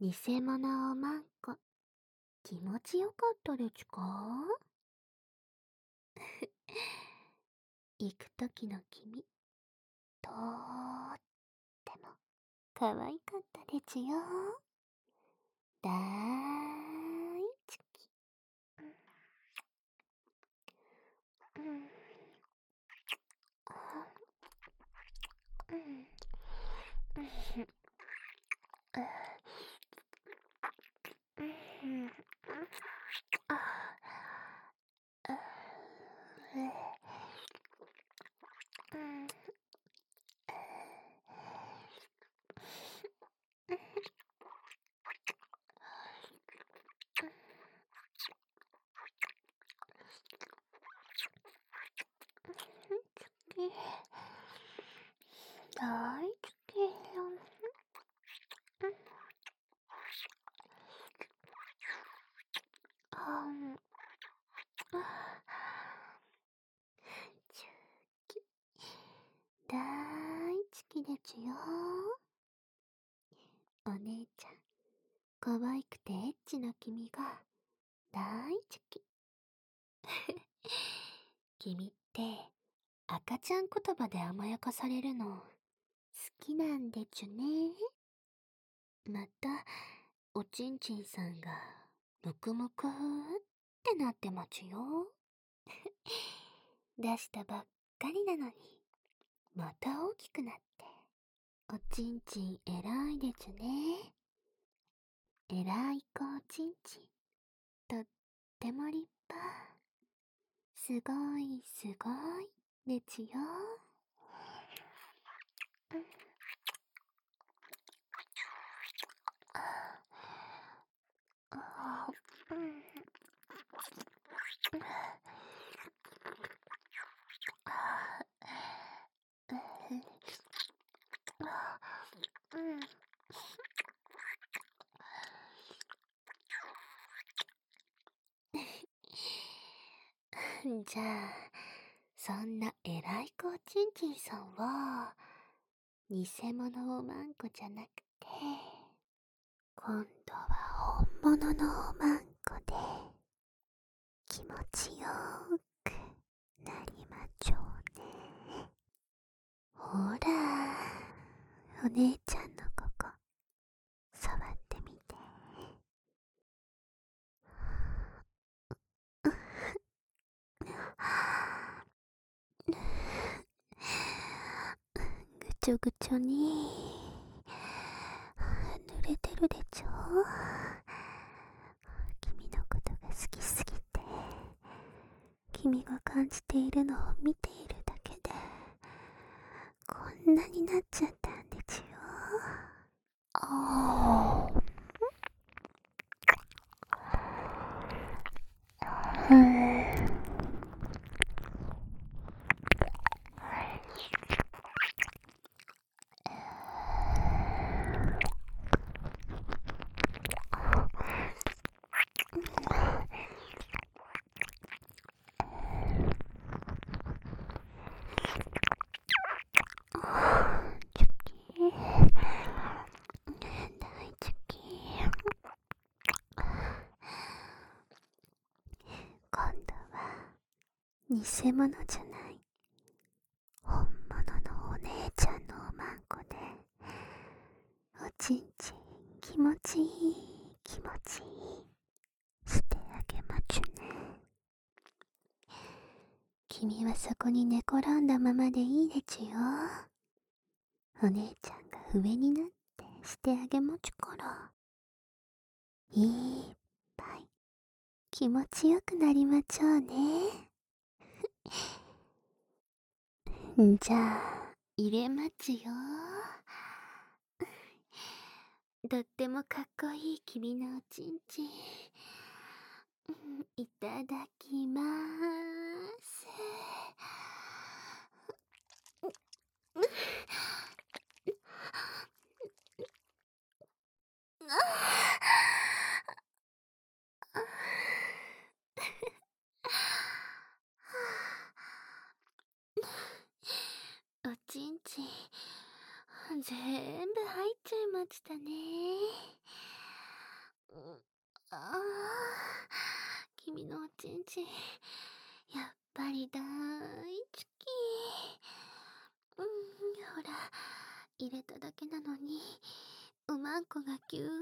偽物をまんこ、気持ちよかったですか？行く時の君、とーっても可愛かったですよ。だーい好き。うん。うん。うんああうん大好きよ。あん。チュキ。大好きですよ。お姉ちゃん、可愛くてエッチな君が大好き。君って赤ちゃん言葉で甘やかされるの好きなんでちゅね。また、おちんちんさんがむくむくってなってますよ。出したばっかりなのに、また大きくなって。おちんちん偉いですね。偉い子おちんちん。とっても立派。すごいすごいですよ。あじゃあ、そんな偉い子おちんちんさんは、偽物おまんこじゃなくて、今度は本物のおまんこで、気持ちよーくなりまちょうね。ほら、お姉ちゃんのここ、触ってみて。ぐちょぐちょに。濡れてるでちょ？君のことが好きすぎて。君が感じているのを見ているだけで。こんなになっちゃったんでちゅよ。ああ偽物じゃない。本物のお姉ちゃんのおまんこで。おちんちん気持ちいい気持ちいい。してあげまちゅね。君はそこに寝転んだままでいいでちゅよ。お姉ちゃんが上になってしてあげまちゅから。いっぱい気持ちよくなりまちょうね。じゃあ入れまちよ。とってもかっこいい君のおちんちん。いただきまーす。お ちんちん、ぜーんぶ入っちゃいましたね。ああ、君のおちんちん、やっぱり大好き。うん、ほら、入れただけなのに、うまんこがぎゅーっ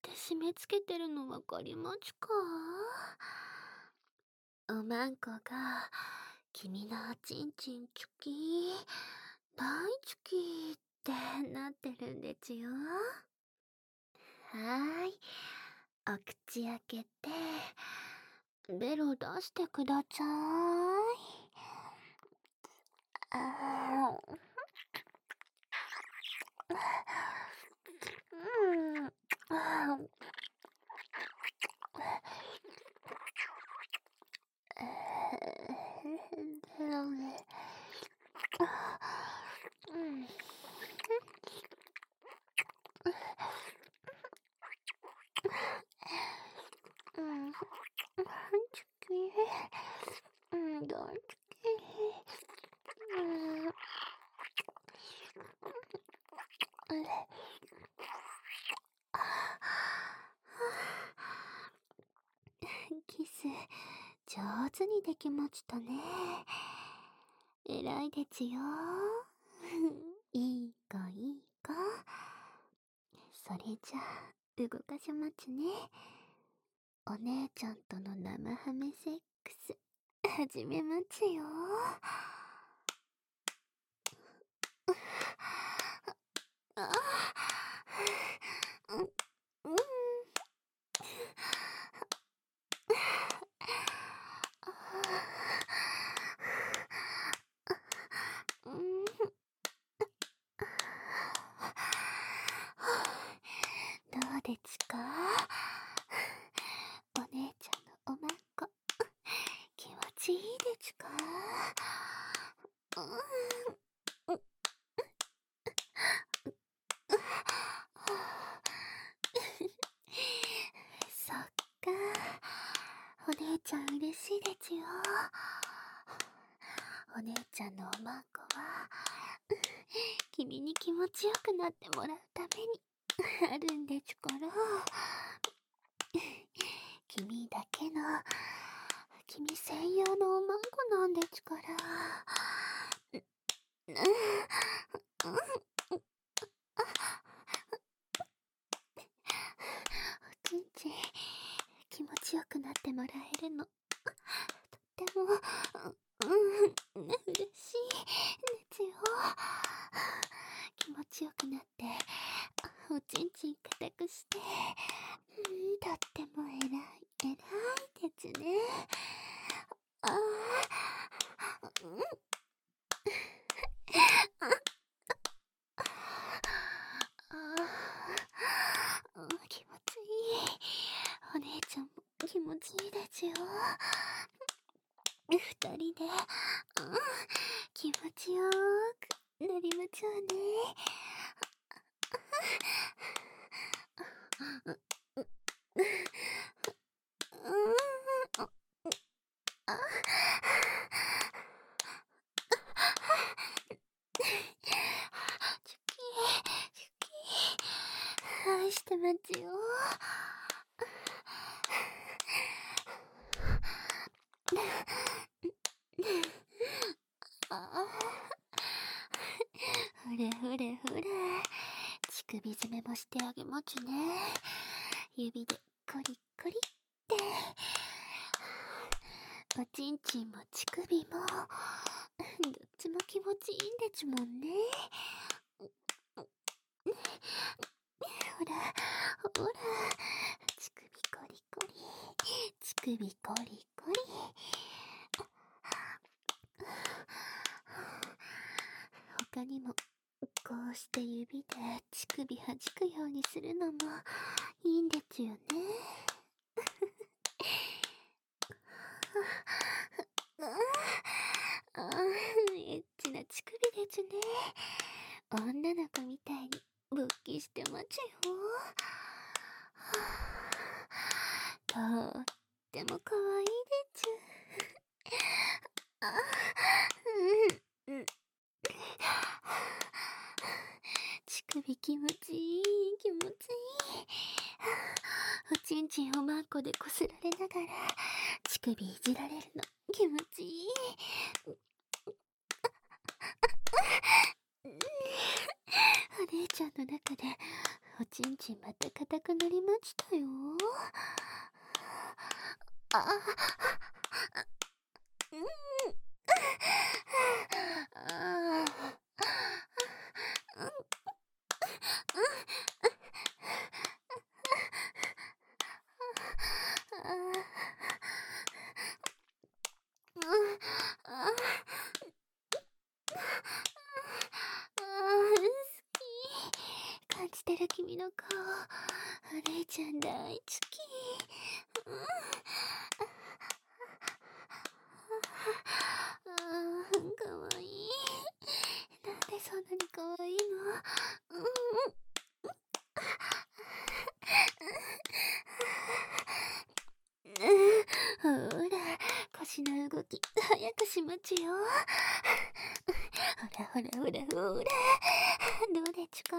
て締め付けてるのわかりますか？おまんこが、君のおちんちん好き。大好きってなってるんですよ。はーい。お口開けて、ベロ出してください。あうん。キス、上手にできましたね。偉いですよ。いい子いい子。それじゃあ、動かしますね。お姉ちゃんとの生ハメセックス、始めますよ。あうんどうですかお姉ちゃんのおまんこ気持ちいいですかうんそっかお姉ちゃん嬉しいですよ。お姉ちゃんのおまんこは君に気持ちよくなってもらうために あるんですから。君だけの君専用のおまんこなんですから。うんおちんちん気持ちよくなってもらえるの。とってもうん嬉しい。ですよ気持ちよくなっておちんちん固くして。うんとっても偉い偉いですね。ああうんあ気持ちいい。お姉ちゃんも気持ちいいですよ。二人で、うん、気持ちよーくなりましょうね。愛してますよ。あ ふれふれふれ。乳首詰めもしてあげますね。指でコリコリって。おちんちんも乳首も、どっちも気持ちいいんですもんね。ほら、ほら、首コリコリ。他にも、こうして指で乳首弾くようにするのもいいんですよね。あエッチな乳首ですね。女の子みたいに勃起してますよ。とっても可愛いです。あ、うん、うん。乳首気持ちいい、気持ちいい。おちんちんをマンコでこすられながら、乳首いじられるの気持ちいい。お姉ちゃんの中でおちんちんまた硬くなりましたよ。あ、あ、うん。あ、してる君の顔お姉ちゃん。大好き、うん、あかわいいなん。でそん。なにかわいいのうん。ほら腰の動き。早くしまちよ。ほらほらほらほら。どうでちゅか？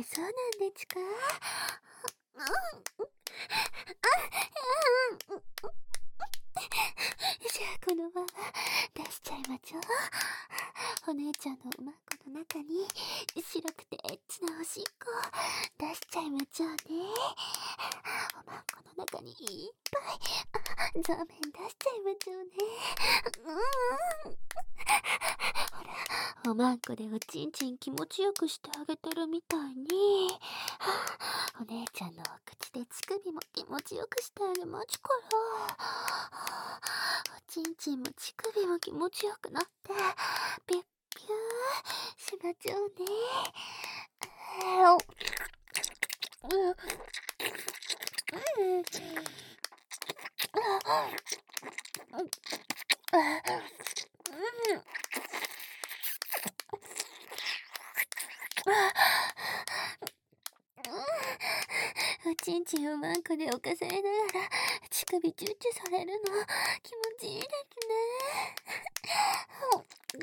ってそうなんですか？じゃあこのまま出しちゃいまちょ。お姉ちゃんのうまっこの中に白くてエッチなおしっこ出しちゃいましょうね。おまんこの中にいっぱい座面出しちゃいましょうね。うん。ほらおまんこでおちんちん気持ちよくしてあげてるみたいに。お姉ちゃんのお口で乳首も気持ちよくしてあげまちから。おちんちんも乳首も気持ちよくなってピッピューしまちょうね。うん。うん。おちん。ちん。をマンコで犯されながら乳首チュッチュされるの気持ちいいです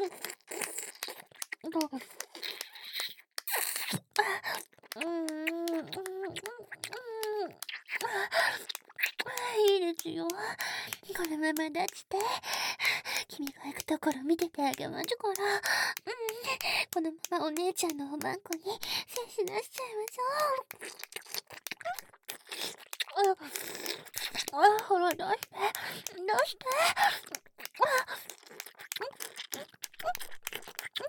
ね。いいですよ。このまま出して、君が行くところ見ててあげましょから。うん。このままお姉ちゃんのおまんこに精子出しちゃいましょう。あ、あ、ほら、出して。出して。の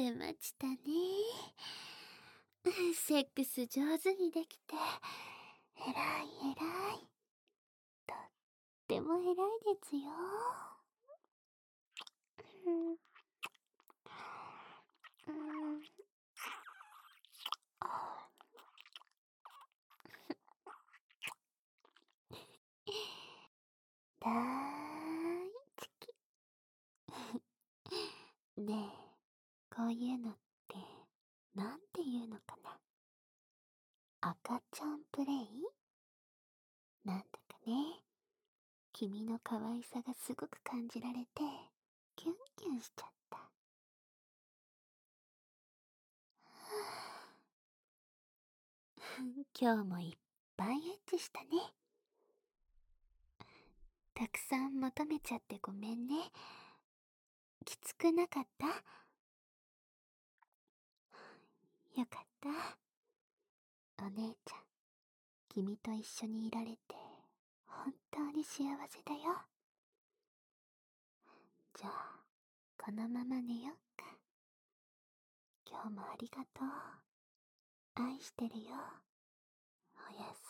出ましたね。セックス上手にできて。えらいえらい。とってもえらいですよ。うん。うん。大好き。ねえ、こういうのってなんていうのかな。赤ちゃんプレイ？なんだかね、君の可愛さがすごく感じられて、キュンキュンしちゃった。今日もいっぱいエッチしたね。たくさん求めちゃってごめんね。きつくなかった？よかった。お姉ちゃん、君と一緒にいられて、本当に幸せだよ。じゃあ、このまま寝よっか。今日もありがとう。愛してるよ。おやすみ